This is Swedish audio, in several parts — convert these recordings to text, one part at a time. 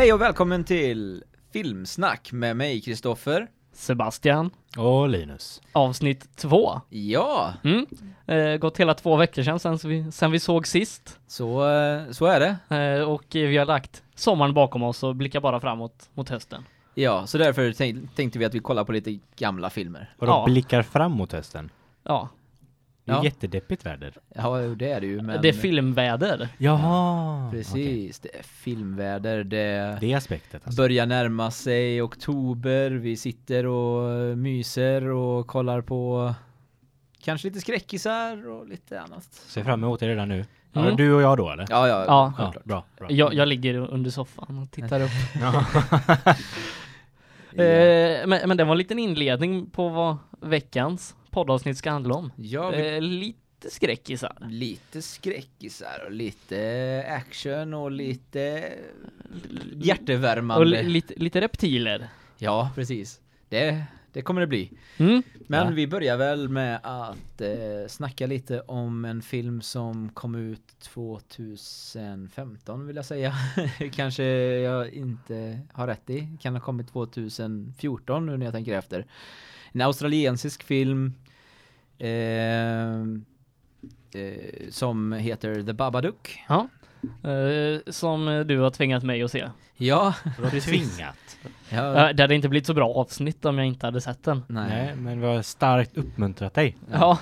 Hej och välkommen till Filmsnack med mig, Kristoffer. Sebastian, Och Linus. avsnitt två. Ja, Mm. Eh, gått hela två veckor sedan, sen vi, sen vi såg sist. så, eh, så är det. Eh, och vi har lagt sommaren bakom oss och blickar bara framåt mot hösten. Ja, så därför tänk, tänkte vi att vi kollar på lite gamla filmer. Och de Ja. blickar fram mot hösten. Ja, Det är Ja. jättedeppigt väder. Ja, det är det ju, men... det är filmväder. Jaha! Precis, det är filmväder, det Det är aspektet alltså. börjar närma sig oktober, vi sitter och myser och kollar på kanske lite skräckisar och lite annat. Ser fram emot det redan nu. Mm. Du och jag då eller? Ja, ja, Ja. Ja, bra. bra. Jag, jag ligger under soffan och tittar upp. Eh, men, men det var en liten inledning på vad veckans poddavsnitt ska handla om. Ja, vi Eh, lite skräckisar. Lite skräckisar och lite action och lite hjärtevärmande. Och li, lite, lite reptiler. Ja, precis. Det, det kommer det bli. Mm. Men Ja. vi börjar väl med att eh, snacka lite om en film som kom ut 2015 vill jag säga. Kanske jag inte har rätt i. Kan ha kommit 2014 nu när jag tänker efter. En australiensisk film eh, eh, som heter The Babadook. Ja. Eh, som du har tvingat mig att se. Ja, tvingat? ja det hade inte blivit så bra avsnitt om jag inte hade sett den. nej. Nej, men vi har starkt uppmuntrat dig. Ja,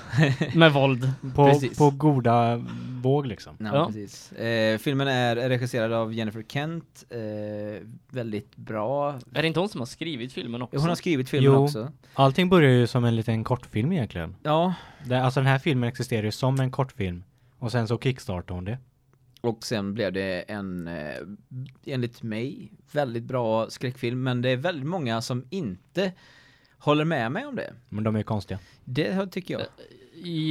med våld. På, Precis. på goda våg liksom. Ja, Ja. precis. Eh, filmen är regisserad av Jennifer Kent. Eh, väldigt bra. Är det inte hon som har skrivit filmen också? Hon har skrivit filmen Jo. också. Allting börjar ju som en liten kortfilm egentligen. Ja, Det, alltså den här filmen existerar ju som en kortfilm. Och sen så kickstartade hon det. Och sen blev det en, eh, enligt mig, väldigt bra skräckfilm. Men det är väldigt många som inte håller med mig om det. Men de är konstiga. Det tycker jag.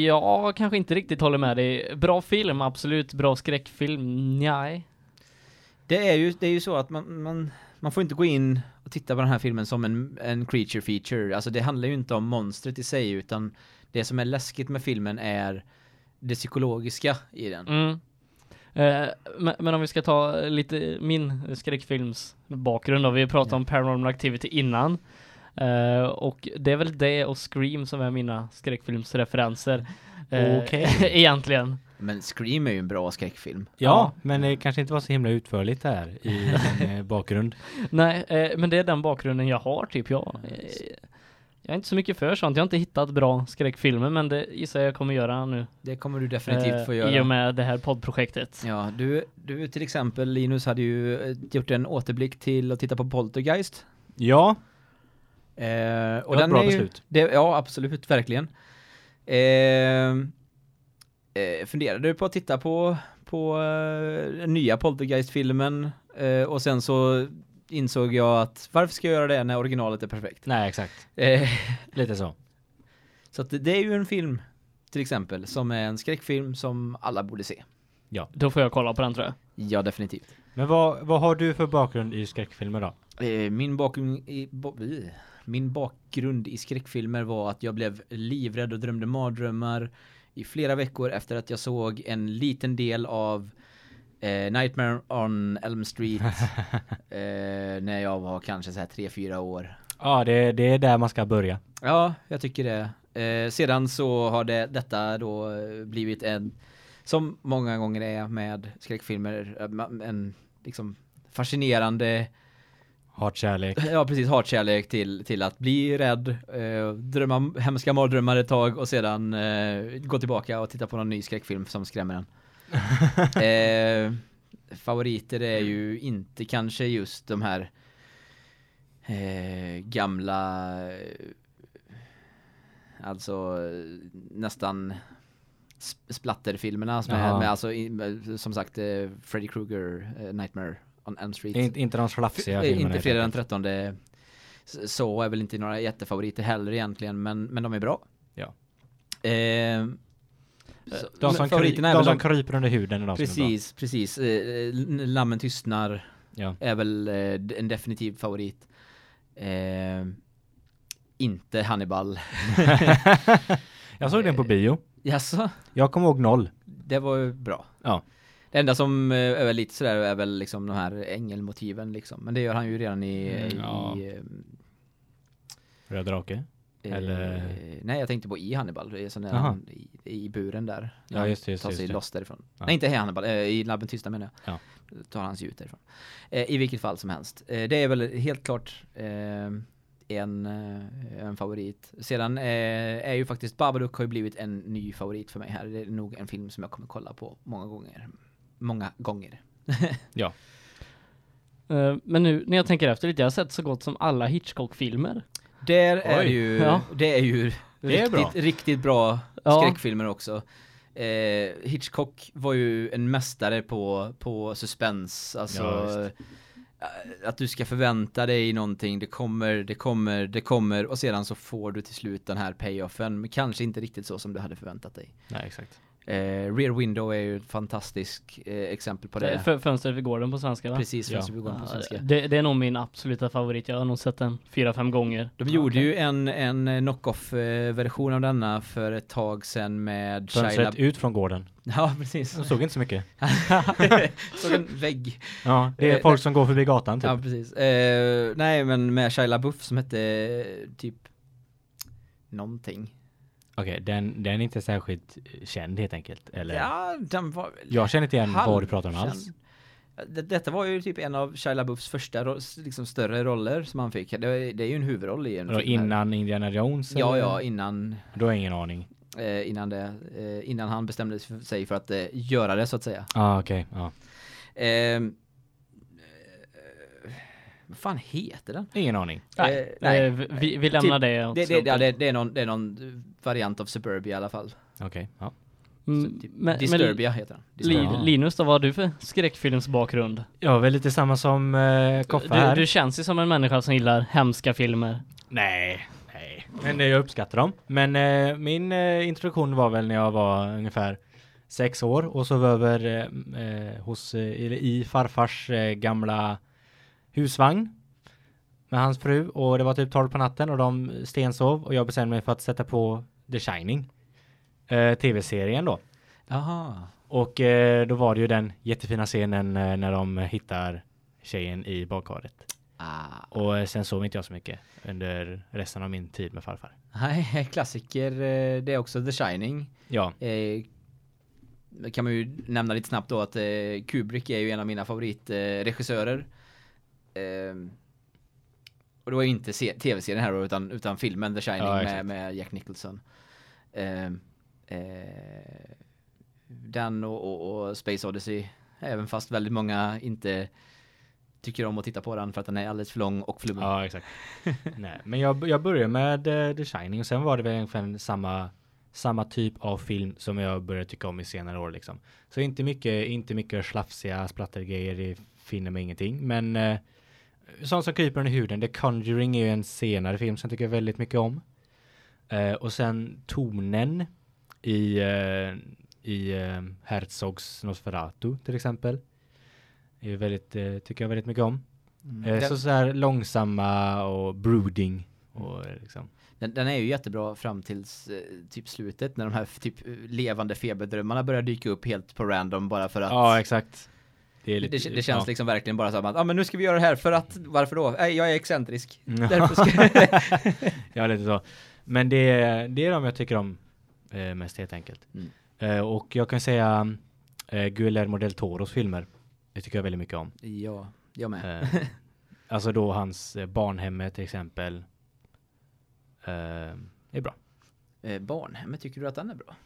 Jag kanske inte riktigt håller med dig. Bra film, absolut. Bra skräckfilm, nej. Det är ju, det är ju så att man, man, man får inte gå in och titta på den här filmen som en, en creature feature. Alltså det handlar ju inte om monstret i sig utan det som är läskigt med filmen är det psykologiska i den. Mm. Eh, men, om vi ska ta lite min skräckfilms bakgrund då. Vi pratade Ja. om Paranormal Activity innan. Eh, och det är väl det och Scream som är mina skräckfilmsreferenser. Eh, Okej. egentligen. Men Scream är ju en bra skräckfilm. Ja, Ja. men det kanske inte var så himla utförligt här i bakgrund. Nej, men det är den bakgrunden jag har typ. Jag, jag är inte så mycket för sånt. Jag har inte hittat bra skräckfilmer men det gissar jag kommer göra nu. Det kommer du definitivt få eh, göra. I och med det här poddprojektet. Ja, du, du till exempel Linus hade ju eh, gjort en återblick till att titta på Poltergeist. Ja, Eh, och Det var ett bra är ju, beslut. Det, ja, absolut, verkligen. Eh, eh, funderade du på att titta på, på eh, den nya Poltergeist-filmen eh, och sen så insåg jag att varför ska jag göra det när originalet är perfekt? nej exakt. Eh, Lite så. så att det, är ju en film till exempel som är en skräckfilm som alla borde se. Då får jag kolla på den tror jag. Ja, definitivt. Men vad, vad har du för bakgrund i skräckfilmer då? Eh, min bakgrund i bo, i- min bakgrund i skräckfilmer var att jag blev livrädd och drömde mardrömmar i flera veckor efter att jag såg en liten del av eh, Nightmare on Elm Street eh, när jag var kanske så här 3-4 år. Ja, det, det är där man ska börja. Ja, jag tycker det. Eh, sedan så har det, detta då eh, blivit en, som många gånger är med skräckfilmer, eh, en liksom fascinerande Hatkärlek. Ja precis, hatkärlek till, till att bli rädd, eh, drömma hemska mardrömmar ett tag och sedan eh, gå tillbaka och titta på någon ny skräckfilm som skrämmer en. eh, favoriter är ju inte kanske just de här eh, gamla eh, alltså eh, nästan sp- splatterfilmerna som är Jaha. med alltså med, som sagt eh, Freddy Krueger eh, Nightmare on Elm Street. In, inte de slafsiga Eh, filmerna. Inte fredag den enkelt. 13. S- Så är väl inte några jättefavoriter heller egentligen, men, men de är bra. Ja. Eh, De som, kry, de som kryper under huden är de som är Precis, precis. Eh, Lammen tystnar. Ja. är väl eh, en definitiv favorit. Eh, inte Hannibal. Jag såg den på bio. Jaså? Jag kommer ihåg noll. Det var ju bra. Ja. Det enda som eh, är väl lite sådär är väl liksom de här ängelmotiven liksom. Men det gör han ju redan i... Mm, i ja. eh, Röd drake? Eller- Eh, nej, jag tänkte på i Hannibal. Det är sån där Jaha. han, i, I buren där. När Ja, just det, just tar sig just det. loss därifrån. Ja. Nej, inte i Hannibal. Eh, I Labben Tysta menar jag. Ja. Tar han sig ut därifrån. Eh, I vilket fall som helst. Det är väl helt klart en, en favorit. Sedan är ju faktiskt Babadook har ju blivit en ny favorit för mig här. Det är nog en film som jag kommer kolla på många gånger. Många gånger. Ja. Men nu när jag tänker efter lite, jag har sett så gott som alla Hitchcock-filmer. Där är Oj. ju, Ja. det är ju Det är riktigt, bra. riktigt bra Ja. skräckfilmer också. Eh, Hitchcock var ju en mästare på, på suspens, alltså Ja, visst. eh, att du ska förvänta dig någonting, det kommer, det kommer, det kommer och sedan så får du till slut den här payoffen, men kanske inte riktigt så som du hade förväntat dig. Nej, exakt. Eh, Rear Window är ju ett fantastiskt eh, exempel på det. F- Fönstret vid gården på svenska va? Precis, Ja. ja. vi går på Ja, svenska. det, det är nog min absoluta favorit. Jag har nog sett den fyra, fem gånger. De gjorde ju en, en eh, knock-off-version av denna för ett tag sedan med Shia Fönstret LaBeouf. ut från gården. Ja, precis. De såg inte så mycket. Såg en vägg. Ja, det är Eh, folk som går förbi gatan typ. Ja, precis. Eh, nej, men med Shia LaBeouf som hette eh, typ någonting. Okej, den, den är inte särskilt känd helt enkelt. Eller? Ja, den var väl Jag känner inte igen vad du pratar om alls. Det, detta var ju typ en av Shia LaBeoufs första ro liksom större roller som han fick. Det, det är ju en huvudroll i en film här. innan Indiana Jones? Ja, eller? ja, innan Då har jag ingen aning. eh, innan det eh, innan han bestämde sig för att eh, göra det så att säga. Ja, ah, okej. Ja. Ehm, eh, vad fan heter den? Ingen aning. Eh, nej. Eh, vi, vi lämnar det åt Det, det, slumpen. ja, det, det, är någon, det är någon variant av Suburbia i alla fall. Okej, ja. Mm, Så typ men- Disturbia heter den. Ja. Linus då, vad har du för skräckfilmsbakgrund? Ja, väl lite samma som eh, Koffe här. Du, du känns ju som en människa som gillar hemska filmer. Nej, nej. Men eh, jag uppskattar dem. Men eh, min eh, introduktion var väl när jag var ungefär sex år och sov över eh, eh, hos, eh, eller i farfars eh, gamla husvagn med hans fru och det var typ 12 på natten och de stensov och jag bestämde mig för att sätta på The Shining. Eh, Tv-serien då. Jaha. Och eh, då var det ju den jättefina scenen eh, när de hittar tjejen i badkaret. Ah. Och eh, sen sov inte jag så mycket under resten av min tid med farfar. Nej, klassiker. eh, Det är också The Shining. Ja, Eh, kan man ju nämna lite snabbt då att Kubrick är ju en av mina favoritregissörer. Och det var ju inte se- tv-serien här då, utan, utan filmen The Shining Ja, med, med Jack Nicholson. Eh, eh, den och, och, och Space Odyssey. Även fast väldigt många inte tycker om att titta på den för att den är alldeles för lång och flummig. ja exakt. Nej, men jag, jag började med eh, The Shining och sen var det väl ungefär samma, samma typ av film som jag började tycka om i senare år liksom. Så inte mycket, inte mycket slafsiga splattergrejer, det finner mig ingenting. Men eh, sånt som kryper under huden, The Conjuring är ju en senare film som jag tycker väldigt mycket om. Eh, och sen tonen i, eh, i eh, Herzogs Nosferatu till exempel. Är väldigt, eh, tycker jag väldigt mycket om. Mm. Så, så här långsamma och brooding och eh, liksom. Den, den är ju jättebra fram tills eh, typ slutet när de här typ levande feberdrömmarna börjar dyka upp helt på random bara för att Ja, exakt. Det, lite, det, det känns ja. liksom verkligen bara så att ja ah, men nu ska vi göra det här för att varför då? Nej, jag är excentrisk. Ja, lite så. Men det, är- det är de jag tycker om eh, mest helt enkelt. Mm. Eh, och jag kan säga eh, Guillermo del Toros filmer. Det tycker jag väldigt mycket om. Ja, jag med. Eh, alltså då hans eh, Barnhemmet till exempel. Eh, är bra. Eh, barnhemmet, tycker du att den är bra?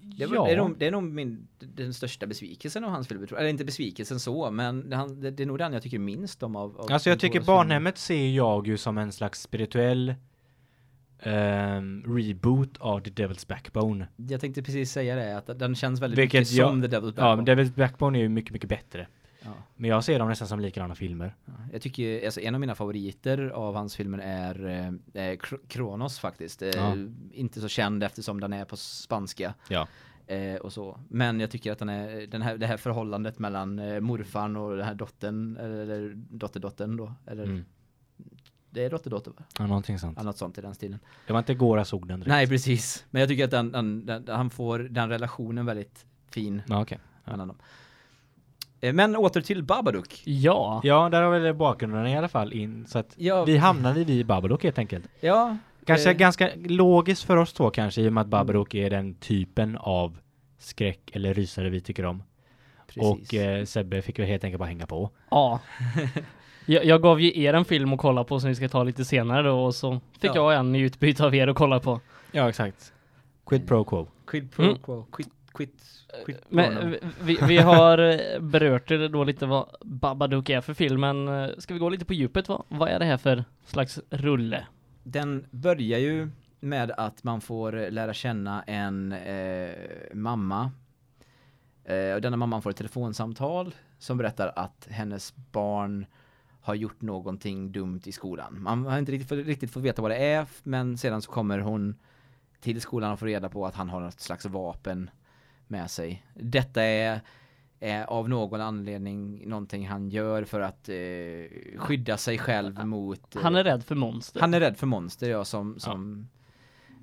Det, var, ja. det, är nog, det är nog min, den största besvikelsen av hans filmer. Eller inte besvikelsen så, men det, han, det, det är nog den jag tycker minst om av, av Alltså jag tycker. Barnhemmet ser jag ju som en slags spirituell ehm, reboot av The Devil's Backbone. Jag tänkte precis säga det, att den känns väldigt Vilket mycket jag- som The Devil's Ja, Backbone. men Devil's Backbone är ju mycket, mycket bättre. Ja. Men jag ser dem nästan som likadana filmer. Ja, Jag tycker, alltså en av mina favoriter av hans filmer är eh, eh, Kr- Kronos faktiskt. Eh, Ja. Inte så känd eftersom den är på spanska. Ja. Eh, och så. Men jag tycker att den är, den här, det här förhållandet mellan eh, morfarn och den här dottern, eller dotterdottern då. Eller, Mm. Det är dotterdotter va? Ja, någonting sånt. Ja, något sånt i den stilen. Det var inte Goras ord den direkt. Nej, precis. Men jag tycker att den, den, den, han får den relationen väldigt fin Ja, okej. Ja. mellan dem. Eh, Men åter till Babadook. Ja. Ja, där har väl bakgrunden i alla fall in. Så att Ja, vi hamnade vid Babadook helt enkelt. ja Kanske eh, ganska logiskt för oss två kanske i och med att Babadook är den typen av skräck eller rysare vi tycker om. precis. Och eh, Sebbe fick väl helt enkelt bara hänga på. Ja. Jag, jag gav ju er en film att kolla på som vi ska ta lite senare då och så fick Ja. jag en i utbyte av er att kolla på. Ja, exakt. Quid pro quo. Quid pro Mm. quo. Quid, quid, quid pro Men no. vi, vi har eh, berört det då lite vad Babadook är för film, men eh, ska vi gå lite på djupet? Vad, vad är det här för slags rulle? Den börjar ju med att man får lära känna en eh, mamma. Eh, och denna mamman får ett telefonsamtal som berättar att hennes barn har gjort någonting dumt i skolan. Man har inte riktigt, riktigt fått veta vad det är, men sedan så kommer hon till skolan och får reda på att han har något slags vapen med sig. Detta är, av någon anledning någonting han gör för att eh, skydda sig själv mot... eh, Han är rädd för monster. han är rädd för monster, ja, som, som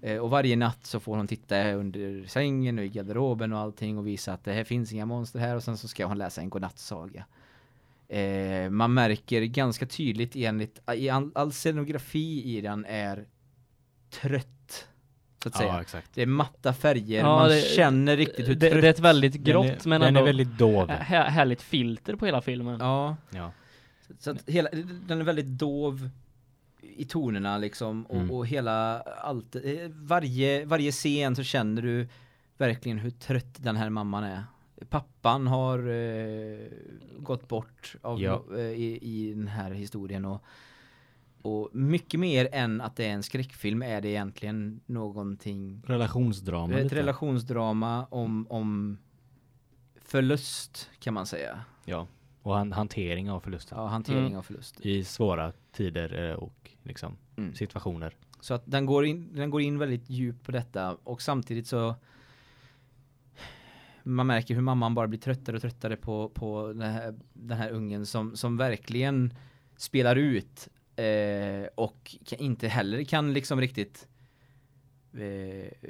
eh, och varje natt så får hon titta under sängen och i garderoben och allting och visa att det här finns inga monster här och sen så ska hon läsa en godnattsaga. Eh, man märker ganska tydligt enligt, i all, all scenografi i den är trött, så att säga. Ja, exakt. Det är matta färger, Ja, man det- känner riktigt hur det, trött... det är ett väldigt grått men den ändå är väldigt dov. här, härligt filter på hela filmen. Ja, Ja. Så att hela, den är väldigt dov i tonerna liksom och, Mm. och hela allt, eh, varje, varje scen så känner du verkligen hur trött den här mamman är. Pappan har eh, gått bort av, Ja. eh, i, i den här historien och, och mycket mer än att det är en skräckfilm är det egentligen någonting, Relationsdrama ett lite. relationsdrama om, om förlust kan man säga. Ja. Och han, hantering av förlusten. Ja, hantering Mm. av förlust. I svåra tider eh, och liksom Mm. situationer. Så att den går in, den går in väldigt djupt på detta och samtidigt så man märker hur mamman bara blir tröttare och tröttare på, på den, här, den här ungen som, som verkligen spelar ut eh, och inte heller kan liksom riktigt eh,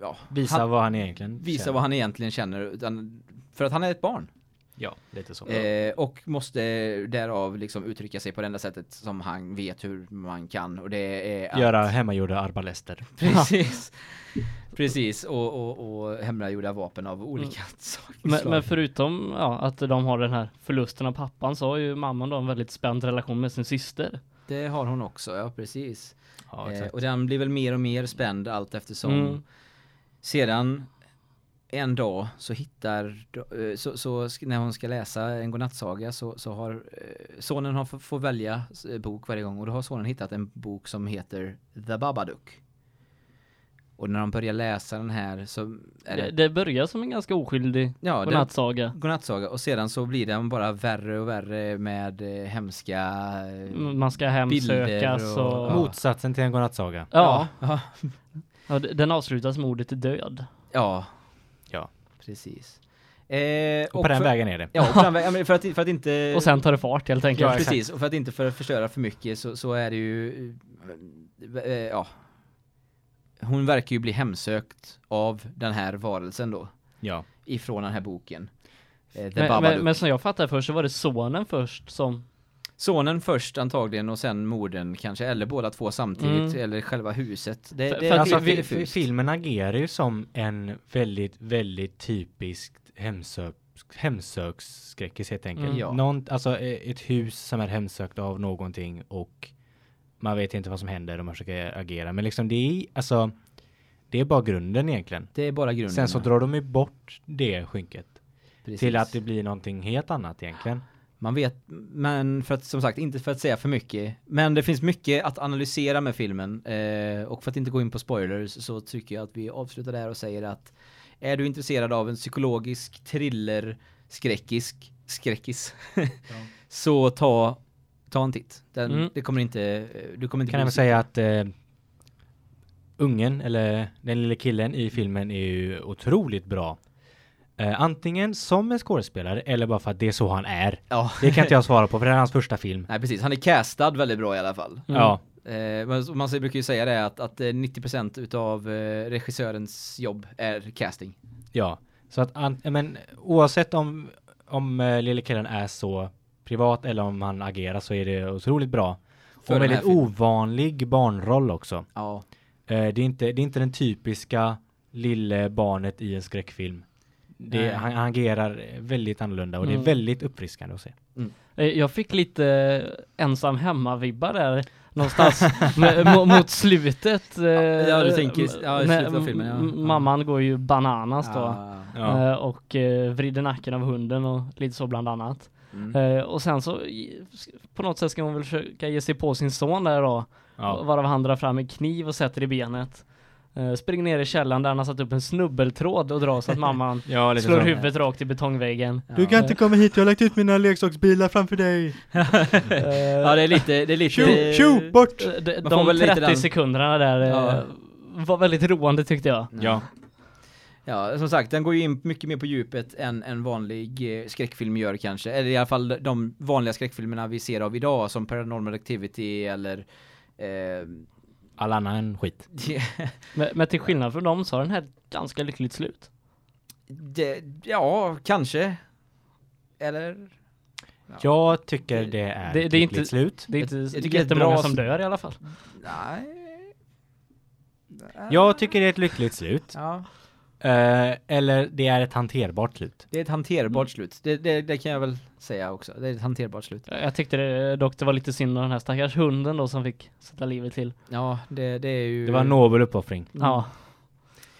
ja, Visa han, vad han egentligen visa känner. vad han egentligen känner utan, för att han är ett barn. Ja, lite så. Eh, och måste därav liksom uttrycka sig på det enda sättet som han vet hur man kan och det är att Göra hemmagjorda arbalester. Precis. Precis, och, och, och hemmagjorda vapen av olika slag. Men, men förutom ja, att de har den här förlusten av pappan så har ju mamman då en väldigt spänd relation med sin syster. Det har hon också, ja precis. Ja, eh, och den blir väl mer och mer spänd allt eftersom. Mm. Sedan en dag så hittar, eh, så, så när hon ska läsa en godnattsaga så, så har eh, sonen har får välja bok varje gång och då har sonen hittat en bok som heter The Babadook. Och när de börjar läsa den här så är Det, det, det börjar som en ganska oskyldig ja, det, godnattsaga. godnattsaga och sedan så blir den bara värre och värre med eh, hemska Man ska hemsökas och... och- Ja. Motsatsen till en godnattsaga. Ja, ja, ja, den avslutas med ordet död. ja, Ja. precis. Eh, Och på den för, vägen är det. Ja, och på den vägen, för att, för att inte Och sen tar det fart helt enkelt. ja, precis, och för att inte för förstöra för mycket så, så är det ju eh, ja. Hon verkar ju bli hemsökt av den här varelsen då Ja. ifrån den här boken. Eh, Men, men, men som jag fattar först så var det sonen först som... Sonen först antagligen och sen morden kanske eller båda två samtidigt Mm. eller själva huset. Det, För- det för Alltså, vi- fi- fi- fi- filmen agerar ju som en väldigt, väldigt typiskt hemsök, hemsöksskräckis helt enkelt. Mm. Ja. Någon, alltså eh, ett hus som är hemsökt av någonting och man vet inte vad som händer och man försöker agera. Men liksom det är, alltså, det är bara grunden egentligen. Det är bara grunden. Sen så drar de ju bort det skynket Precis. till att det blir någonting helt annat egentligen. Man vet, men för att som sagt, inte för att säga för mycket. Men det finns mycket att analysera med filmen. Eh, och för att inte gå in på spoilers så tycker jag att vi avslutar där och säger att är du intresserad av en psykologisk thriller, skräckisk, skräckis, så ta, ta en titt. Den, Mm. Det kommer inte, eh, du kommer inte Kan även säga att eh, ungen eller den lille killen i filmen är ju otroligt bra. Eh, antingen som en skådespelare eller bara för att det är så han är. Ja. Det kan inte jag svara på för det är hans första film. Nej precis, han är castad väldigt bra i alla fall. Mm. Ja, Eh, man brukar ju säga det att, att eh, 90% utav eh, regissörens jobb är casting. ja. Så att an- men oavsett om om eh, lille killen är så privat eller om han agerar så är det otroligt bra. För och väldigt ovanlig barnroll också. Ja. Eh, det, är inte, det är inte den typiska lille barnet i en skräckfilm. Det, han, han agerar väldigt annorlunda och det Mm. är väldigt uppfriskande att se. Eh, Jag fick lite eh, ensam hemma-vibbar där någonstans mot slutet. eh, ja, du tänker- m- ja, i slutet av filmen, ja. Ja. Mamman går ju bananas då. Ah. eh, Och eh, vrider nacken av hunden och lite så bland annat. Mm. Eh, och sen så på något sätt ska hon väl försöka ge sig på sin son där då. Ja. Varav han drar fram en kniv och sätter i benet. Eh, springer ner i källaren där han har satt upp en snubbeltråd och drar så att mamman Ja, slår så. huvudet rakt i betongväggen. Ja. Du kan inte komma hit, jag har lagt ut mina leksaksbilar framför dig. ja, det är lite, det är lite... Tjo, tjo, bort! De, de väl lite 30 den- sekunderna där eh, Ja. var väldigt roande tyckte jag. Ja. Ja, som sagt, den går ju in mycket mer på djupet än en vanlig eh, skräckfilm gör kanske. Eller i alla fall de vanliga skräckfilmerna vi ser av idag som Paranormal Activity eller eh, All annan skit. Men, men till skillnad från dem så har den här ganska lyckligt slut. det, ja, kanske. Eller? Jag tycker det är Det- det är inte- slut. Det är inte jag tycker det är ett jättemånga bra som dör i alla fall. Nej. Jag tycker det är ett lyckligt slut. Ja, Eh, eller det är ett hanterbart slut. det är ett hanterbart slut. Det, det, det kan jag väl säga också. Det är ett hanterbart slut. Jag tyckte det, dock det var lite synd om den här stackars hunden då som fick sätta livet till. Ja, det, det är ju... Det var en nobel uppoffring. Ja,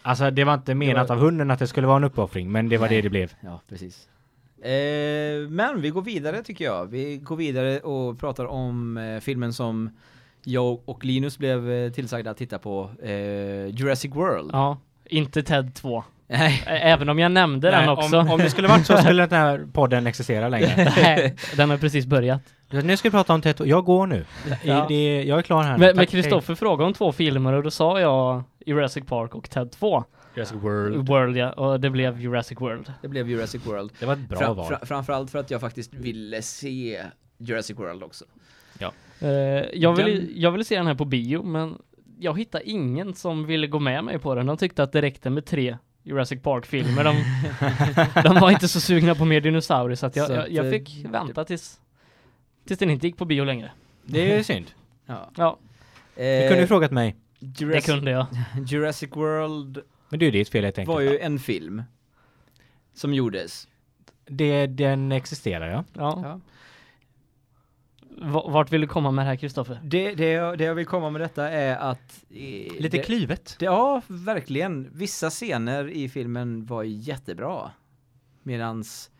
Alltså det var inte menat var- av hunden att det skulle vara en uppoffring, men det var Nej. det det blev. Ja, precis. Eh, men vi går vidare tycker jag. Vi går vidare och pratar om eh, filmen som jag och Linus blev eh, tillsagda att titta på. Eh, Jurassic World. ja. Inte Ted 2. Nej. Även om jag nämnde den Nej, också. Om, om det skulle varit så skulle den här podden existera längre. Nej, den har precis börjat. nu ska vi prata om Ted. Jag går nu. Ja. Det, jag är klar här. Men Kristoffer frågade om två filmer och då sa jag Jurassic Park och Ted 2. hej. Jurassic World. World ja, och det blev Jurassic World. Det blev Jurassic World. Det var ett bra Fra- val. fra- framförallt för att jag faktiskt ville se Jurassic World också. Eh, jag, ville, Den- jag ville se den här på bio, men jag hittade ingen som ville gå med mig på den. De tyckte att det räckte med tre Jurassic Park-filmer. De, de var inte så sugna på mer dinosaurier, så att jag, Så jag, jag eh, fick vänta tills, tills den inte gick på bio längre. Det är synd. Ja. Ja, Du Eh, kunde ju frågat mig. det Jurassic, kunde jag. Jurassic World Men det är ditt fel helt enkelt. var ju en film som gjordes. Det, den existerar ja. Ja. Ja. Vart vill du komma med det här, Kristoffer? Det, det, jag, det jag vill komma med detta är att... eh, Lite det, klivet. det, Ja, verkligen. Vissa scener i filmen var jättebra. Medans...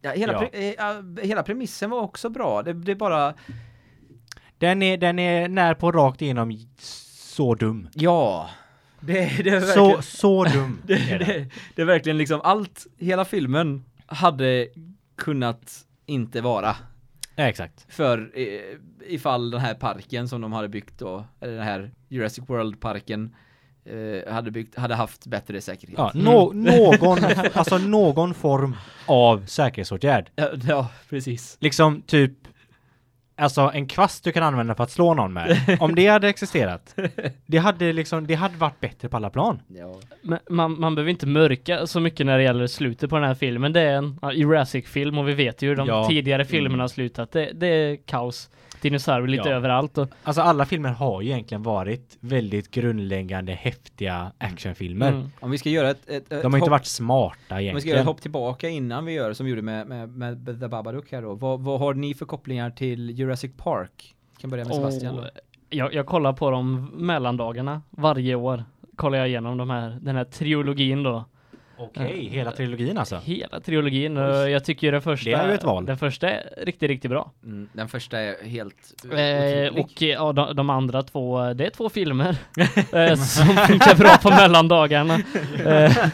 Ja, hela, Ja. Pre, eh, hela premissen var också bra. Det, det är bara... Den är, den är när på rakt igenom så dum. Ja. Det, det är. Så, så dum. det, är den. det, det är verkligen liksom allt, hela filmen hade kunnat inte vara. Ja, exakt. För eh, ifall den här parken som de hade byggt då, eller den här Jurassic World-parken eh, hade byggt, hade haft bättre säkerhet. Ja, nå, någon, alltså någon form av säkerhetsåtgärd. Ja, ja, precis. Liksom typ Alltså en kvast du kan använda för att slå någon med. Om det hade existerat. Det hade liksom, det hade varit bättre på alla plan. Ja. Men man, man behöver inte mörka så mycket när det gäller slutet på den här filmen. Det är en Jurassic-film och vi vet ju hur de Ja. tidigare filmerna har slutat. Det, det är kaos. Dinosaurier lite Ja. överallt och Alltså alla filmer har ju egentligen varit väldigt grundläggande, häftiga actionfilmer. mm. Om vi ska göra ett, ett, ett De har inte hopp, varit smarta om vi ska göra egentligen. ett hopp tillbaka innan vi gör som vi gjorde med, med, med The Babadook här då. Vad, vad har ni för kopplingar till Jurassic Park? Vi kan börja med Sebastian. Och jag, jag kollar på dem mellandagarna varje år. Kollar jag igenom de här, den här trilogin då. Okej, hela trilogin alltså. Hela trilogin. Och jag tycker ju den första, Det är ju ett val. den första är riktigt, riktigt bra. Mm, den första är helt Eh, och ja, de, de andra två, det är två filmer eh, som funkar bra på mellandagarna. Eh,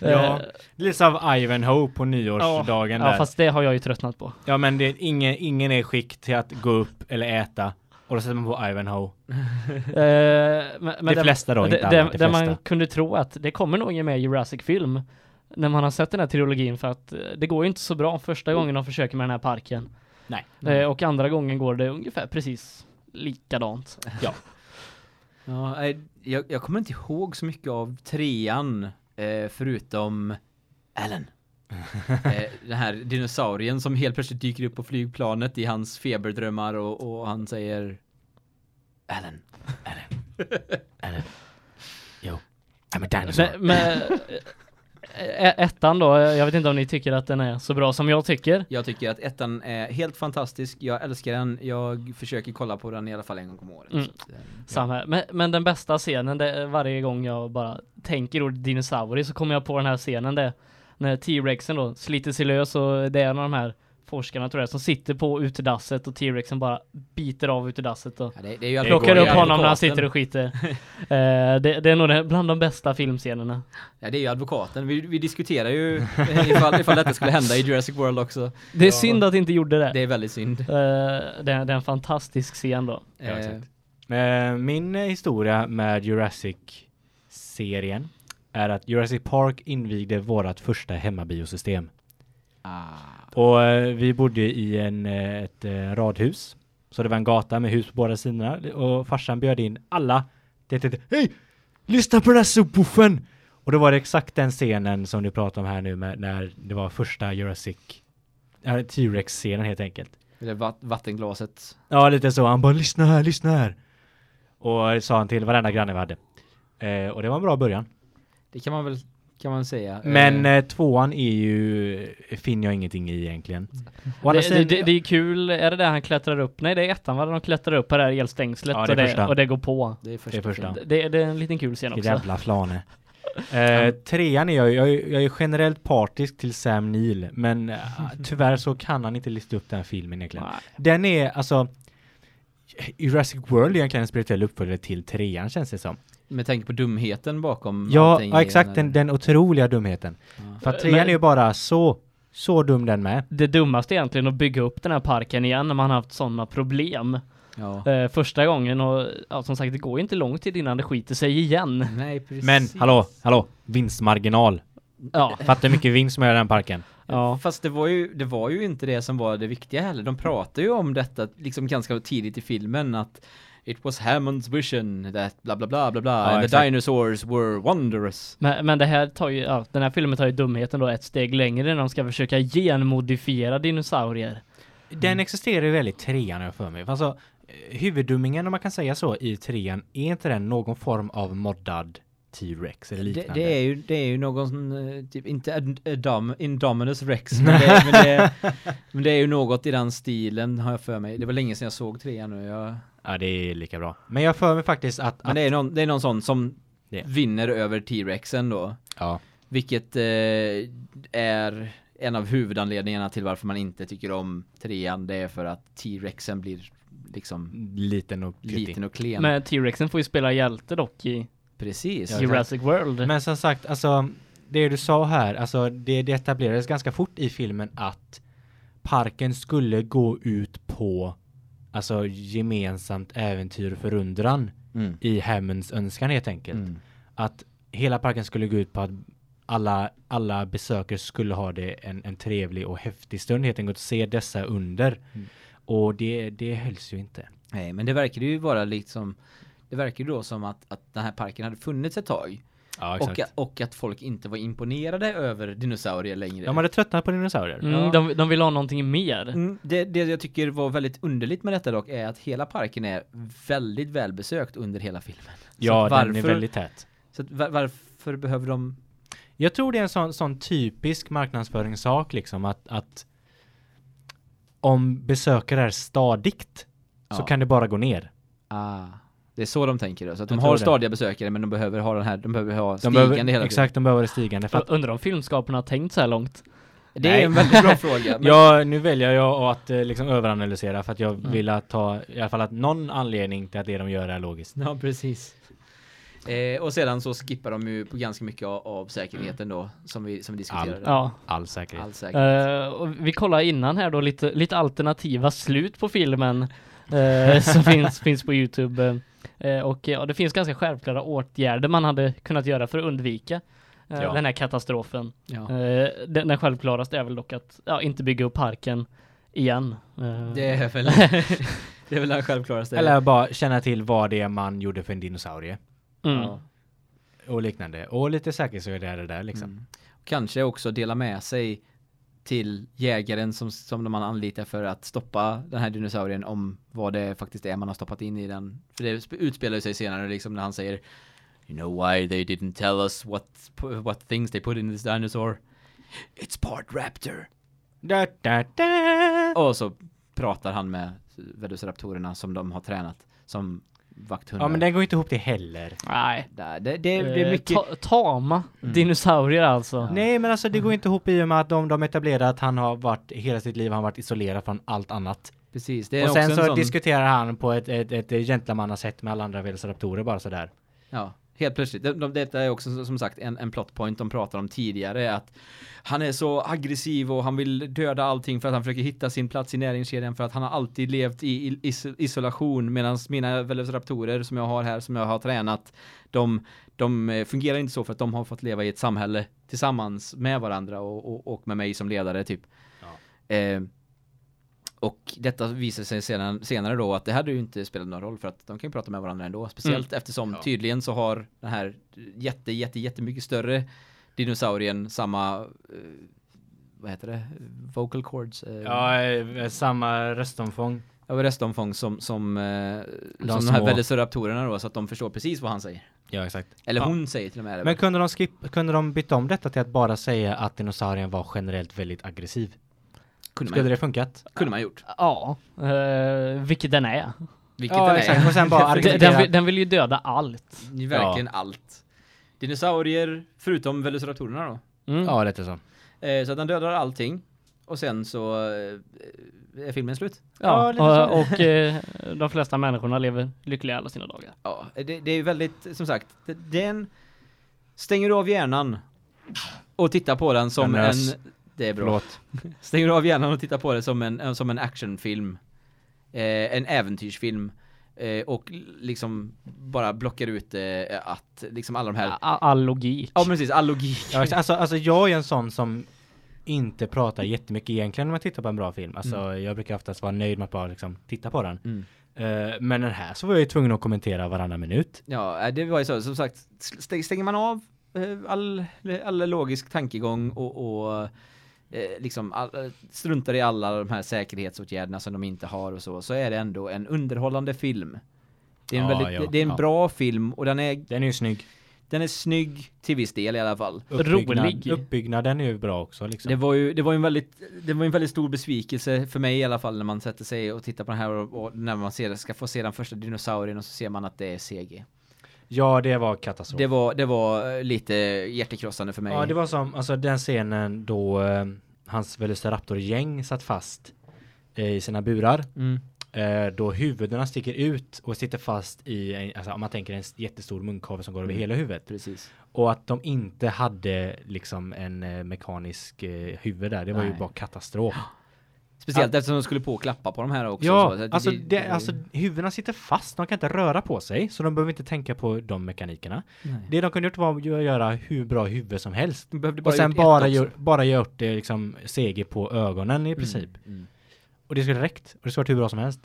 Ja, eh, Lite som Ivanhoe på nyårsdagen ja, där. fast det har jag ju tröttnat på. Ja men det är ingen, ingen är skick till att gå upp eller äta. Och då sätter man på Ivanhoe. Eh, men, men de det- flesta då, det, inte alla. det, De där man kunde tro att det kommer nog ingen mer Jurassic-film när man har sett den här trilogin för att eh, det går ju inte så bra första gången de försöker med den här parken. Nej. Eh, och andra gången går det ungefär precis likadant. Ja, nej, jag, jag kommer inte ihåg så mycket av trean eh, förutom Alan. eh, den här dinosaurien som helt plötsligt dyker upp på flygplanet i hans feberdrömmar och, och han säger Alan, Eller, yo, I'm a dinosaur. Men, men ä- ettan då, jag vet inte om ni tycker att den är så bra som jag tycker. Jag tycker att ettan är helt fantastisk. Jag älskar den. Jag försöker kolla på den i alla fall en gång om året. Mm. Eh, Samma. Men, men den bästa scenen, det är varje gång jag bara tänker ordet dinosaurier så kommer jag på den här scenen där när T-Rexen då sliter sig lös och det är en av de här forskarna tror jag som sitter på utedasset och T-Rexen bara biter av utedasset och Ja, det, det är ju plockar upp honom när han sitter och skiter. eh, det, det är nog bland de bästa filmscenerna. Ja, det är ju advokaten. Vi, vi diskuterar ju ifall, ifall detta skulle hända i Jurassic World också. Det är Ja. synd att det inte gjorde det. Det är väldigt synd. Eh, det, det är en fantastisk scen då. Ja. Men min historia med Jurassic-serien är att Jurassic Park invigde vårat första hemmabiosystem. ah, Och eh, vi bodde i en, eh, ett eh, radhus. Så det var en gata med hus på båda sidorna. Och farsan bjöd in alla. Det hette Hej! Lyssna på den här subwoofen! Och då var det exakt den scenen som du pratar om här nu med när det var första Jurassic ja, T-Rex-scenen helt enkelt. det är vatt, vattenglaset. Ja, lite så. Han bara lyssna här, lyssna här. Och sa han till varenda granne vi hade. Eh, och det var en bra början. Det kan man väl kan man säga. Men Eh, eh, tvåan är ju, finner jag ingenting i egentligen. Andra Det, det, det, det är kul, är det där han klättrar upp? Nej det är ettan va? De klättrar upp på det här elstängslet Ja, det är och, och det går på. det är första. det är första. Det, det är en liten kul scen också. Jävla flane. Eh, trean är jag, jag, är- jag är generellt partisk till Sam Neill, men eh, tyvärr så kan han inte lista upp den filmen egentligen. Nej. Den är alltså Jurassic World är egentligen en spirituell uppföljare till trean känns det som. Med tanke på dumheten bakom Ja, ja i exakt, den, den otroliga dumheten. Ja. För att trean men- är ju bara så, så dum den med. Det dummaste är egentligen att bygga upp den här parken igen när man har haft sådana problem Ja. eh, första gången och ja, som sagt det går ju inte lång tid innan det skiter sig igen. Nej, precis. Men hallå, hallå, vinstmarginal. Ja, Fattar hur mycket vinst som gör den parken. ja. Fast det var, ju, det var ju inte det som var det viktiga heller. De pratar ju om detta liksom ganska tidigt i filmen att It was Hammonds vision that bla bla bla bla bla Ja, and the dinosaurs were wondrous. Men, men det här tar ju, ja, den här filmen tar ju dumheten då ett steg längre när de ska försöka genmodifiera dinosaurier. Den existerar ju väldigt i trean jag för mig. Alltså, eh, huvuddummingen om man kan säga så i trean, är inte den någon form av moddad T-Rex eller Det, liknande? det, är ju, det är ju någon sån, eh, typ, inte Ad- Adam, Indominus Rex, men det, men, det, men det är ju något i den stilen har jag för mig. Det var länge sedan jag såg trean nu. Jag, Ja, det är lika bra. Men jag för mig faktiskt att... men att det är, någon, det är någon sån som Det. vinner över T-Rexen då. ja. Vilket eh, är en av huvudanledningarna till varför man inte tycker om trean. Det är för att T-Rexen blir liksom Liten och liten och klen. Men T-Rexen får ju spela hjälte dock i Precis. Jurassic World. Men som sagt, alltså det du sa här, alltså det, det etablerades ganska fort i filmen att parken skulle gå ut på alltså gemensamt äventyr och förundran Mm. i Hammonds önskan helt enkelt. Mm. Att hela parken skulle gå ut på att alla, alla besökare skulle ha det en, en trevlig och häftig stund helt enkelt, se dessa under. Mm. Och det, det hölls ju inte. Nej, men det verkar ju vara liksom det verkar ju då som att, att den här parken hade funnits ett tag. Ja, Och, och att folk inte var imponerade över dinosaurier längre. De hade tröttnat på dinosaurier. Mm, Ja. de, de vill ha någonting mer. Mm, det, det jag tycker var väldigt underligt med detta dock är att hela parken är väldigt välbesökt under hela filmen. Så Ja, att den är väldigt tät. Så att var, varför behöver de... Jag tror det är en sån, sån typisk marknadsföringssak liksom att, att om besökare är stadigt så Ja. kan det bara gå ner. Ah, det är så de tänker då. Så att de har det. stadiga besökare men de behöver ha den här, de behöver ha De stigande behöver, hela exakt, de behöver det stigande. För att, Undrar om filmskaparna har tänkt så här långt. Det är en Nej. väldigt bra fråga. Men, ja, nu väljer jag att eh, liksom överanalysera för att jag Mm. vill att ta i alla fall att någon anledning till att det de gör är logiskt. ja precis. Eh, och sedan så skippar de ju på ganska mycket av, av säkerheten då som vi, som vi diskuterade. Ja. All säkerhet. All säkerhet. Eh, och vi kollar innan här då lite, lite alternativa slut på filmen som finns, finns på Youtube. Eh, och ja, det finns ganska självklara åtgärder man hade kunnat göra för att undvika eh, Ja. den här katastrofen. ja. Eh, den, den självklaraste är väl dock att ja, inte bygga upp parken igen. Eh, Det är väl det är väl den självklaraste. Eller bara känna till vad det är man gjorde för en dinosaurie. mm. Ja. Och liknande. Och lite säkerhetsåtgärder där liksom. Mm. kanske också dela med sig till jägaren som, som man anlitar för att stoppa den här dinosaurien om vad det faktiskt är man har stoppat in i den. För det sp- utspelar sig senare liksom när han säger You know why they didn't tell us what, what things they put in this dinosaur? It's part raptor. Da, da, da. Och så pratar han med velociraptorerna som de har tränat som vakthundar. Ja men den går inte ihop det heller. Nej. det, det, det, det är Eh, mycket... ta, tama Mm. dinosaurier alltså. Nej men alltså det går inte ihop i och med att de, de etablerar att han har varit hela sitt liv han har varit isolerad från allt annat. Precis, det är och sen också så en sån... diskuterar han på ett, ett, ett gentlemannasätt med alla andra velociraptorer bara sådär. Ja, helt plötsligt. De, de, detta är också som sagt en, en plot point de pratar om tidigare att han är så aggressiv och han vill döda allting för att han försöker hitta sin plats i näringskedjan för att han har alltid levt i is, isolation medan mina velociraptorer som jag har här som jag har tränat de, de eh, fungerar inte så för att de har fått leva i ett samhälle tillsammans med varandra och, och, och med mig som ledare typ. Eh, och detta visar sig sedan, senare då att det hade ju inte spelat någon roll för att de kan ju prata med varandra ändå. Speciellt eftersom Ja. tydligen så har den här jätte, jätte, jättemycket större dinosaurien samma, eh, vad heter det, vocal cords? Eh, Ja, eh, samma röstomfång. ja, restomfång som, som, eh, som de här velociraptorerna då så att de förstår precis vad han säger. Ja, exakt. Eller Ja. hon säger till och med det. Men kunde de, skip, kunde de byta om detta till att bara säga att dinosaurien var generellt väldigt aggressiv? Kunde, Skulle man, det funkat? kunde man gjort. Ja, eh, vilket den är. Vilket Ja, den exakt. är. Och sen bara Den, den, vill, den vill ju döda allt. Verkligen allt. Dinosaurier, förutom velociraptorerna då. Mm. Ja, det är så. Eh, så att den dödar allting. Och sen så eh, är filmen slut. Ja, Ja, och, och de flesta människorna lever lyckliga alla sina dagar. Ja, det, det är väldigt, som sagt, den stänger du av hjärnan och tittar på den som Den en... Det är bra. Förlåt. Stänger av hjärnan och tittar på det som en, som en actionfilm. Eh, en äventyrsfilm. Eh, och liksom bara blockar ut eh, att liksom alla de här... All, all logik. Ja, precis, all logik. Ja, exakt. alltså, alltså jag är en sån som inte pratar jättemycket egentligen när man tittar på en bra film. Alltså jag brukar oftast vara nöjd med att bara liksom titta på den. Mm. Eh, men den här så var jag ju tvungen att kommentera varannan minut. Ja, eh, det var ju så. Som sagt, st- stänger man av eh, all, all logisk tankegång och, och eh, liksom all, eh, struntar i alla de här säkerhetsåtgärderna som de inte har och så, så är det ändå en underhållande film. Det är en, Ja, väldigt, ja, det, är en ja. bra film och den är, Den är ju snygg. den är snygg till viss del i alla fall. Rolig. Uppbyggnaden är ju bra också liksom. Det var ju, det var en väldigt, det var en väldigt stor besvikelse för mig i alla fall när man sätter sig och tittar på den här och, och när man ser, ska få se den första dinosaurien och så ser man att det är CG. Ja, det var katastrof. Det var, det var eh, lite hjärtekrossande för mig. Ja, det var som alltså den scenen då eh, hans Velociraptor-gäng satt fast eh, i sina burar. Mm. Eh, då huvudena sticker ut och sitter fast i, en, alltså om man tänker en jättestor munkavle som går över Mm. hela huvudet. Precis. Och att de inte hade liksom en eh, mekanisk eh, huvud där, det var ju bara katastrof. Speciellt eftersom de skulle på och klappa på de här också. Ja, så, alltså, det- det, alltså huvudena sitter fast, de kan inte röra på sig, så de behöver inte tänka på de mekanikerna. Nej. Det de kunde gjort var att göra hur bra huvud som helst. Och sen bara, gör, bara gjort det liksom CG på ögonen i princip. Mm, mm. Och det skulle räckt. Och det skulle varit hur bra som helst.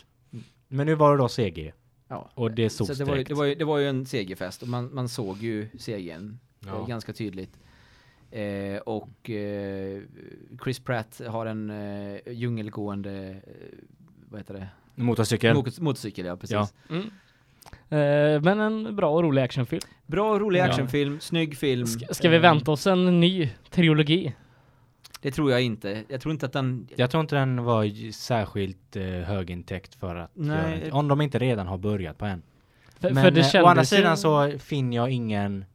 Men nu var det då CG. Ja. Och det sågs Så det var, ju, det, var ju, det var ju en segerfest och man, man såg ju segern Ja. eh, ganska tydligt. Eh, och eh, Chris Pratt har en eh, djungelgående, eh, vad heter det? Motorcykel. Mot- motorcykel, ja precis. Ja. Mm. Eh, men en bra och rolig actionfilm. Bra, rolig Ja. actionfilm, snygg film. Ska, ska vi Eh, vänta oss en ny trilogi? Det tror jag inte. Jag tror inte att den... Jag tror inte den var särskilt eh, högintäkt för att Nej. göra. Om de inte redan har börjat på en. För, Men för det eh, å andra ju- sidan så finner jag ingen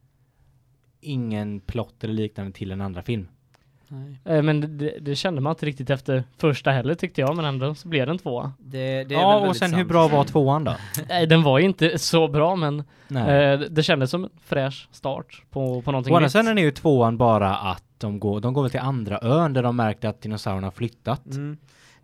ingen plott eller liknande till en andra film. Nej. Eh, Men det, det kände man inte riktigt efter första heller tyckte jag, men ändå så blev det en tvåa. Det, det Ja, och sen hur sant. bra var tvåan då? Nej, den var ju inte så bra, men eh, det kändes som en fräsch start på, på någonting nytt. sidan är ju tvåan bara att de går, de går väl till andra ön där de märkte att dinosaurierna har flyttat. Mm.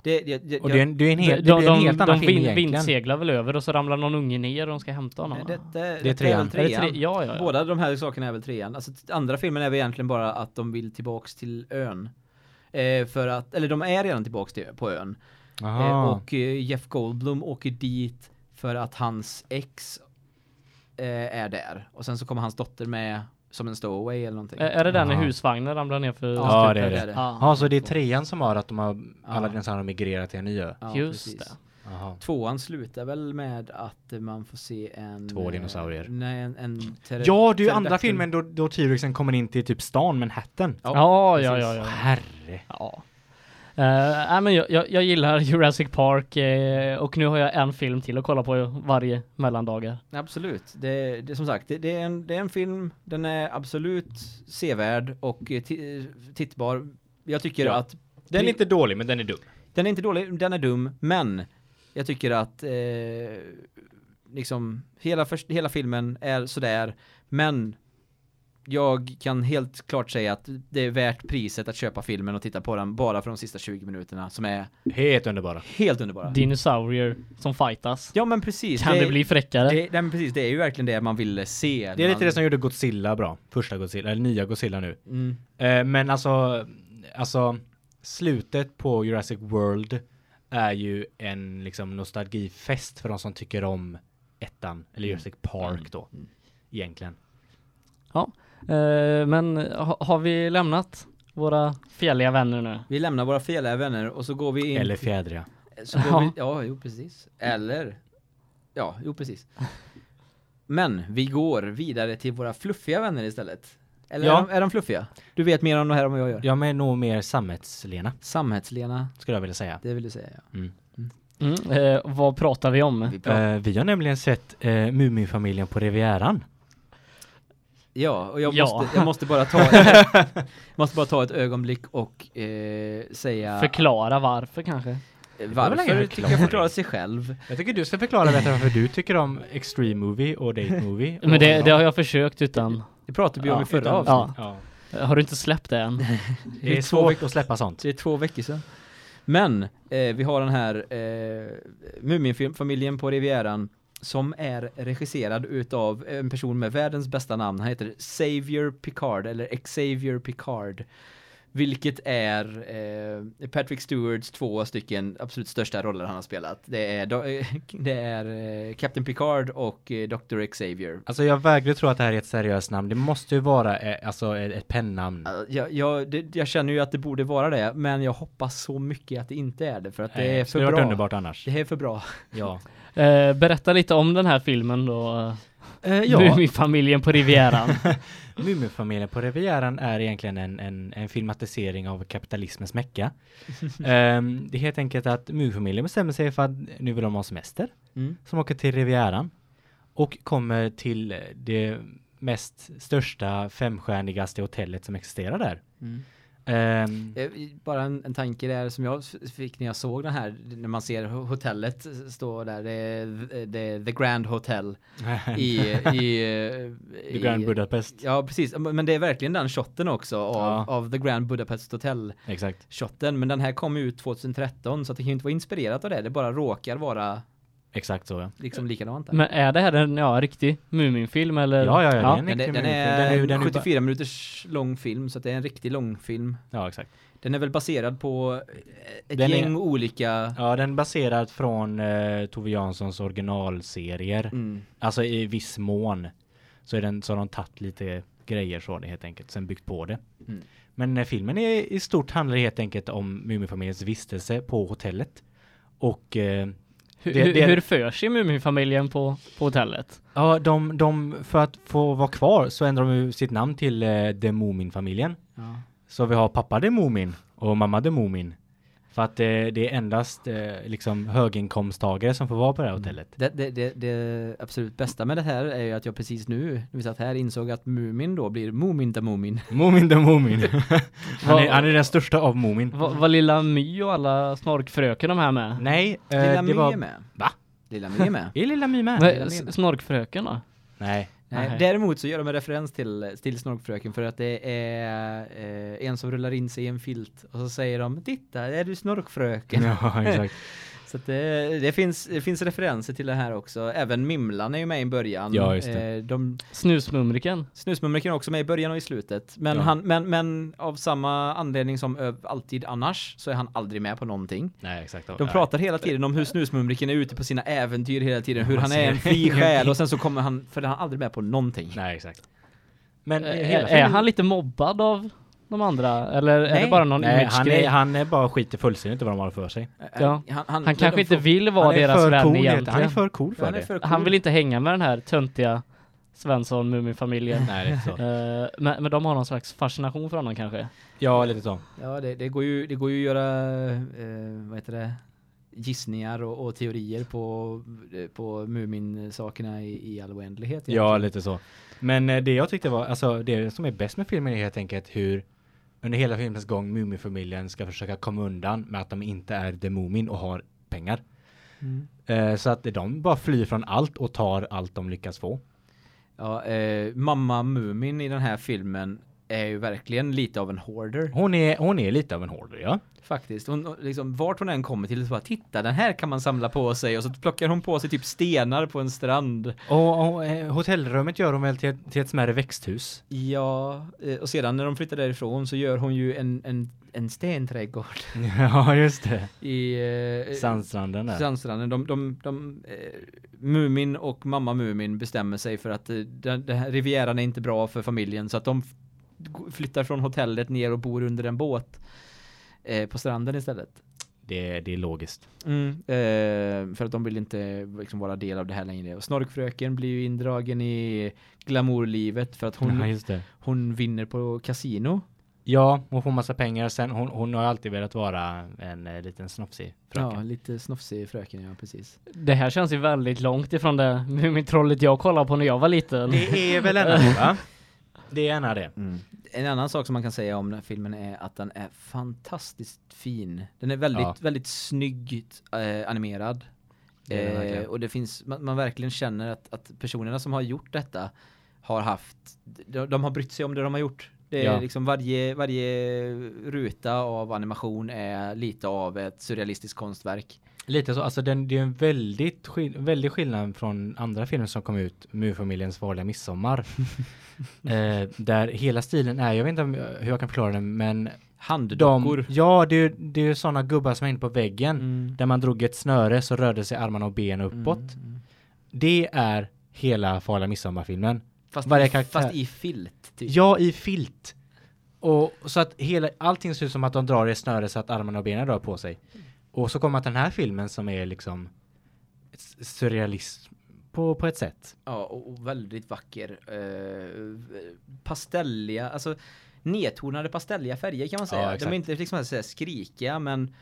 Det, det, det, Och det är en, det är en, De, hel, det de, blir en de, helt annan de film vind, vindseglar väl över och så ramlar någon unge ner och de ska hämta honom. det, det, Det är trean. Är det tre? Ja, ja, ja. Båda de här sakerna är väl trean. Alltså andra filmen är väl egentligen bara att de vill tillbaks till ön. Eh, för att, eller de är redan tillbaks till, på ön. Eh, och eh, Jeff Goldblum åker dit för att hans ex eh, är där. Och sen så kommer hans dotter med som en stowaway eller någonting. Är, är det den i Ja. husvagnen ramlar ner för Ja, det är stupet? det. Ja. Ja, så det är trean som har att de har alla Ja. dinosaurier har migrerat till en ny ö. Ja, Just precis. det. Jaha. Tvåan slutar väl med att man får se en... Två eh, dinosaurier. Nej, en... en Ja, det är ju andra filmen då, då T-Rexen kommer in till typ stan Manhattan. Ja, Ja, ja, ja, ja. Herre. Ja. Uh, nej, men jag, jag, jag gillar Jurassic Park eh, och nu har jag en film till att kolla på varje mellandagar. Absolut. Det, det som sagt, det, det, är en, det är en film, den är absolut sevärd och eh, ti- tittbar. Jag tycker Ja. att Den är inte dålig, men den är dum. den är inte dålig, den är dum, men jag tycker att eh, liksom hela, hela filmen är sådär, men jag kan helt klart säga att det är värt priset att köpa filmen och titta på den bara för de sista 20 minuterna som är Helt underbara. helt underbara. Dinosaurier som fightas. Ja men precis. Kan det, bli fräckare? det, nej, men precis, det är ju verkligen det man ville se. Det är lite man, det som gjorde Godzilla bra. Första Godzilla, eller nya Godzilla nu. Mm. Eh, men alltså, alltså slutet på Jurassic World är ju en liksom nostalgifest för de som tycker om ettan, eller Jurassic Park då, Mm. egentligen. Eh, men ha, har vi lämnat våra fjälliga vänner nu? Vi lämnar våra feliga vänner och så går vi in Eller fjädriga. så går Ja. vi, ja, jo precis. Eller Ja, jo precis. Men vi går vidare till våra fluffiga vänner istället. Eller Ja. är, de, är de fluffiga? Du vet mer om det här än vad jag gör. Jag är nog mer sammetslena, Sammetslena, skulle jag vilja säga. det vill du säga ja. Mm. Mm, eh, vad pratar vi om? Vi pratar, Eh, vi har nämligen sett eh, Muminfamiljen på Rivieran. Ja, och jag Ja. måste, jag måste bara ta måste bara ta ett ögonblick och eh, säga Förklara varför kanske? varför tycker jag förklara sig själv. Jag tycker du ska förklara bättre varför du tycker om Extreme Movie och Date Movie. Men det, det har jag försökt utan... Det pratade vi om Ja, i förra Utan- avsnittet. Ja. Ja. Har du inte släppt det än? Det är svårt att släppa sånt. Det är två veckor sedan. Men eh, vi har den här eh, Muminfamiljen på Rivieran som är regisserad utav en person med världens bästa namn. Han heter Xavier Picard eller Xavier Picard. Vilket är eh, Patrick Stewarts två stycken absolut största roller han har spelat. Det är, do- det är eh, Captain Picard och eh, Dr. Xavier. Alltså jag vägrar tro att det här är ett seriöst namn. Det måste ju vara eh, alltså ett. Uh, Jag, jag, det, jag känner ju att det borde vara det, men jag hoppas så mycket att det inte är det, för att det Nej, är det för varit bra. underbart annars. Det är för bra. Ja. Eh, berätta lite om den här filmen då. Eh, Ja. Muminfamiljen på Rivieran. Muminfamiljen på Rivieran är egentligen en, en, en filmatisering av kapitalismens mecka. Ehm, det är helt enkelt att Muminfamiljen bestämmer sig för att nu vill de ha semester. Mm. Som åker till Rivieran. Och kommer till det mest största femstjärnigaste hotellet som existerar där. Mm. Eh, Bara en, en tanke där som jag fick när jag såg den här, när man ser ho- hotellet stå där, det är, det The Grand Hotel i, i, The Grand i- Budapest. Ja, precis. Men det är verkligen den shotten också av, Ja. av The Grand Budapest Hotel Exakt. shotten. Men den här kom ut 2013 så det kan ju inte vara inspirerat av det. Det bara råkar vara Exakt så ja. liksom likadant där. Men är det här en ja, riktig Muminfilm eller? Ja, ja, ja, är riktig den är, Den är den är ju ba- 74 minuters lång film så att det är en riktig långfilm. Ja, exakt. Den är väl baserad på ett Den är- gäng olika Ja, den är baserad från eh, Tove Janssons originalserier. mm, Alltså i viss mån. Så är den så har de tagit lite grejer så det helt enkelt. Sen byggt på det. Mm. Men eh, filmen är i stort handlar helt enkelt om Muminfamiljens vistelse på hotellet. Och eh, Hur, Det- hur, det- hur för sig Muminfamiljen på, på hotellet? ja, de, de, för att få vara kvar så ändrar de ju sitt namn till eh, The Mumin-familjen. ja. Så vi har pappa The Mumin och mamma The Mumin. För att eh, det är endast eh, liksom höginkomsttagare som får vara på det här hotellet. det, det, det, det absolut bästa med det här är ju att jag precis nu, när vi satt här, insåg att Mumin då blir Mumin the Mumin. Mumin the Mumin. han, är, han är den största av Mumin. Va, var lilla My och alla snorkfröken de här med? Nej, eh, Lilla det My var... är med. Va? Lilla My är med. Är Lilla My med? Nej, Lilla My. s- snorkfröken då? Nej. Nej, däremot så gör de en referens till, till Snorkfröken för att det är eh, en som rullar in sig i en filt och så säger de Titta, är du Snorkfröken? Ja, exakt. Så att det, det, finns, det finns referenser till det här också. Även Mimlan är ju med i början. Ja, just det. Eh, de, Snusmumriken? Snusmumriken är också med i början och i slutet. Men, Ja. han, men, men av samma anledning som alltid annars så är han aldrig med på någonting. Nej, exakt. De pratar hela tiden om hur Snusmumriken är ute på sina äventyr hela tiden, hur Man han är en fri själ och sen så kommer han, för han är aldrig med på någonting. Nej, exakt. Men Är, hela är filmen- han lite mobbad av de andra? Eller är det Nej. bara någon Nej, han, är, han är bara skiter fullständigt i vad de har för sig. Ja. Han, Han de kanske inte vill vara han deras vän cool, egentligen. Han är för cool för Han det. för cool. Han vill inte hänga med den här töntiga Svensson Muminfamiljen. Nej, det är inte så. Eh, men, men de har någon slags fascination för honom kanske. Ja, lite så. Ja, det, det, går ju, det går ju att göra, eh, vad heter det, gissningar och, och teorier på, eh, på Mumin-sakerna i, i all oändlighet. Ja, egentligen. lite så. Men eh, det jag tyckte var, alltså det som är bäst med filmen är helt enkelt hur under hela filmens gång Muminfamiljen ska försöka komma undan med att de inte är The Mumin och har pengar. Mm. Eh, så att de bara flyr från allt och tar allt de lyckas få. Ja, eh, mamma Mumin i den här filmen är ju verkligen lite av en hoarder Hon är, hon är lite av en hoarder, ja. faktiskt. Hon liksom vart hon än kommer till så bara titta den här kan man samla på sig och så plockar hon på sig typ stenar på en strand. Och, och eh, hotellrummet gör hon väl till, till ett smärre växthus. Ja, eh, och sedan när de flyttar därifrån så gör hon ju en en en stenträdgård ja, just det. i eh, Sandstranden där. Sandstranden. De, de, de eh, Mumin och mamma Mumin bestämmer sig för att eh, den, den här rivieran är inte bra för familjen så att de flyttar från hotellet ner och bor under en båt eh, på stranden istället. Det, det är logiskt. Mm, eh, för att de vill inte liksom vara del av det här längre. Och Snorkfröken blir ju indragen i glamourlivet för att hon, ja, just det. hon vinner på kasino. Ja, hon får massa pengar. Sen, hon, hon har alltid velat vara en eh, liten snofsig fröken. Ja, lite snofsig fröken, ja precis. Det här känns ju väldigt långt ifrån det Mumintrollet jag kollade på när jag var liten. Det är väl ändå va? Det är gärna det. En annan sak som man kan säga om den här filmen är att den är fantastiskt fin. Den är väldigt, Ja. väldigt snyggt eh, animerad. Det Eh, och det finns, man, man verkligen känner att, att personerna som har gjort detta har haft, de, de har brytt sig om det de har gjort. Det är Ja. liksom varje, varje ruta av animation är lite av ett surrealistiskt konstverk. Lite så, alltså den, det är en väldigt skill väldig skillnad från andra filmer som kom ut, Murfamiljens farliga midsommar. eh, där hela stilen är, jag vet inte om, hur jag kan förklara den, men Handdockor. de, ja det är det är ju sådana gubbar som hängde på väggen, Mm. där man drog ett snöre så rörde sig armarna och benen uppåt. Mm. Det är hela farliga midsommarfilmen. Fast, Varje i, karaktär- fast i filt. Typ. Ja, i filt. Och så att hela, allting ser ut som att de drar i snöre så att armarna och benen rör på sig. Och så kommer att den här filmen som är liksom surrealism på, på ett sätt. Ja, och, väldigt vacker. Eh, pastelliga, alltså nedtonade pastelliga färger kan man säga. Ja, De är inte liksom så här skrikiga men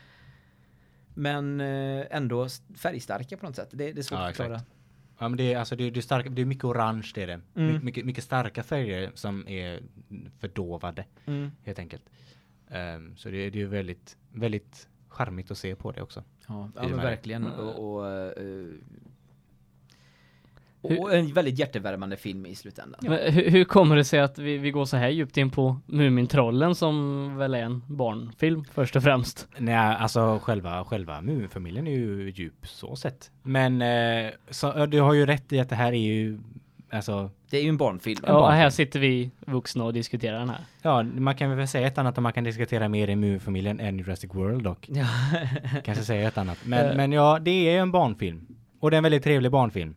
men eh, ändå färgstarka på något sätt. Det, det är svårt Ja, att förklara. Ja men det är alltså det är, det är starka, det är mycket orange det är det. My, Mm. mycket, mycket starka färger som är fördovade Mm. helt enkelt. Ehm, så det, det är ju väldigt, väldigt charmigt att se på det också. Ja, ja det men verkligen. Och, och, eh, och en väldigt hjärtevärmande film i slutändan. Men hur, hur kommer det sig att vi, vi går så här djupt in på Mumintrollen som väl är en barnfilm först och främst? Nej, alltså själva, själva Muminfamiljen är ju djup så sett. Men eh, så, ja, du har ju rätt i att det här är ju, alltså, Det är ju en barnfilm. Ja, och här sitter vi vuxna och diskuterar den här. ja, man kan väl säga ett annat om man kan diskutera mer i Muminfamiljen än Jurassic World dock. Ja. Kanske säga ett annat. Men, men ja, det är en barnfilm. Och det är en väldigt trevlig barnfilm.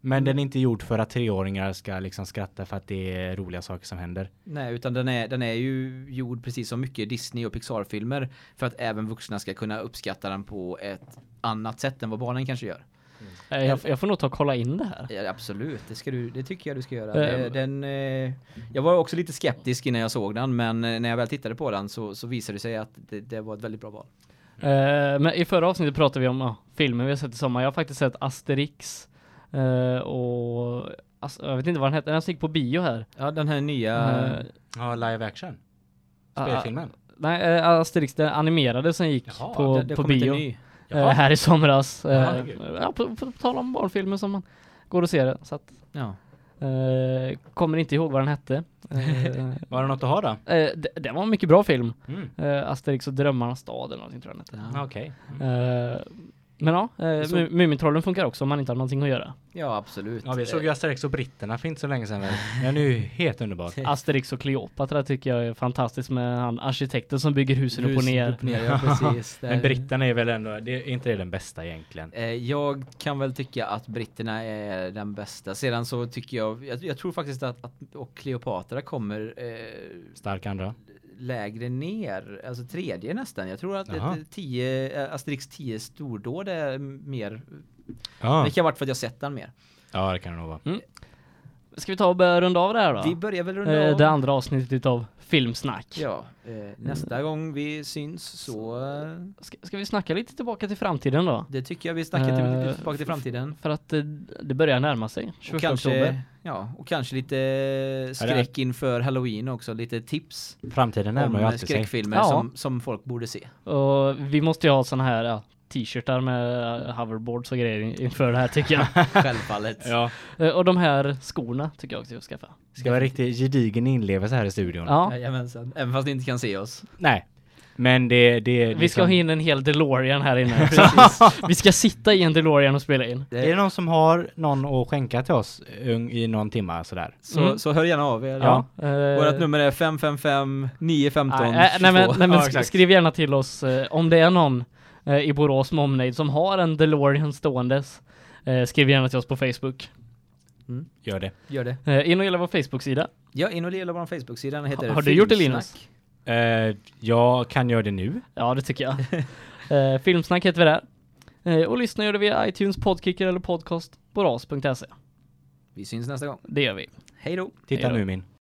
Men den är inte gjord för att treåringar ska liksom skratta för att det är roliga saker som händer. Nej, utan den är, den är ju gjord precis som mycket Disney och Pixar-filmer för att även vuxna ska kunna uppskatta den på ett annat sätt än vad barnen kanske gör. Eh, Jag, jag får nog ta och kolla in det här. Ja, absolut, det, ska du, det tycker jag du ska göra. Det, den, eh, jag var också lite skeptisk innan jag såg den, men när jag väl tittade på den så, så visade det sig att det, det var ett väldigt bra val. Eh, men i förra avsnittet pratade vi om ja, filmer vi har sett i sommar. Jag har faktiskt sett Asterix eh, och alltså, jag vet inte vad den hette. Den som gick på bio här. Ja, den här nya... Eh, Ja, live action. ah, Spelfilmen. nej, eh, Asterix, den animerade som gick Jaha, på, det, det på bio. Ny. eh, här i somras. Eh, ja, på, på, på tal om barnfilmer som man går och ser det. Så att, Ja. eh, kommer inte ihåg vad den hette. Var det något att ha då? eh, det, det var en mycket bra film. Mm. Asterix och drömmarnas stad eller någonting tror jag den hette. Ja. Okej. Eh, Men ja, eh, Så- Mumintrollen funkar också om man inte har någonting att göra. Ja, absolut. Ja, vi såg ju Asterix och britterna för inte så länge sedan. Men nu helt underbart. Asterix och Kleopatra tycker jag är fantastiskt med han arkitekten som bygger husen upp och ner. Upp ner ja, precis. Men britterna är väl ändå, det är inte det den bästa egentligen. Eh, Jag kan väl tycka att britterna är den bästa. Sedan så tycker jag, jag, jag tror faktiskt att, att och Cleopatra kommer eh, Stark andra. Lägre ner, alltså tredje nästan. Jag tror att Jaha. ett, tio, eh, Asterix 10 stordåd är mer, Ja, det kan ha varit för att jag sett den mer. ja det kan det nog vara. Ska vi ta och börja runda av det här då? Vi börjar väl runda Eh, av. det andra avsnittet av Filmsnack. Ja, eh, nästa gång vi syns så eh, Ska, ska vi snacka lite tillbaka till framtiden då? det tycker jag vi snackar till, Eh, lite tillbaka till framtiden. För att det börjar närma sig. 21 Och kanske, oktober. ja, och kanske lite skräck inför Halloween också, lite tips Framtiden närmar ju om alltid sig. skräckfilmer Ja. som, som folk borde se. Och vi måste ju ha såna här ja, t-shirtar med eh, hoverboards och grejer in- inför det här tycker jag. Självfallet. Ja, Eh, och de här skorna tycker jag också jag ska skaffa. ska vara riktigt gedigen inlevelse här i studion. Ja, Jajamensan. Även fast ni inte kan se oss. Nej. Men det, det är vi ska liksom- ha in en hel DeLorean här inne. vi ska sitta i en DeLorean och spela in. Är det någon som har någon att skänka till oss ung- i någon timma sådär? Så, Mm. så hör gärna av er. Ja. Vårat eh, nummer är 555 915 Nej, nej, nej, men, 22. nej, men Ja, sk- skriv gärna till oss eh, om det är någon i Borås med omnejd som har en DeLorean ståendes. Eh, skriv gärna till oss på Facebook. Gör det. Gör det. Eh, in och gilla vår Facebook-sida. Ja, in och gilla vår Facebook-sida. Den heter Ha- har du gjort det, Linus? Eh, jag kan göra det nu. Ja, det tycker jag. eh, Filmsnack heter vi där. Eh, och lyssna gör det via iTunes, Podkicker eller podcast på ras.se. Vi syns nästa gång. Det gör vi. Hej då! Titta Hej då. Mumin.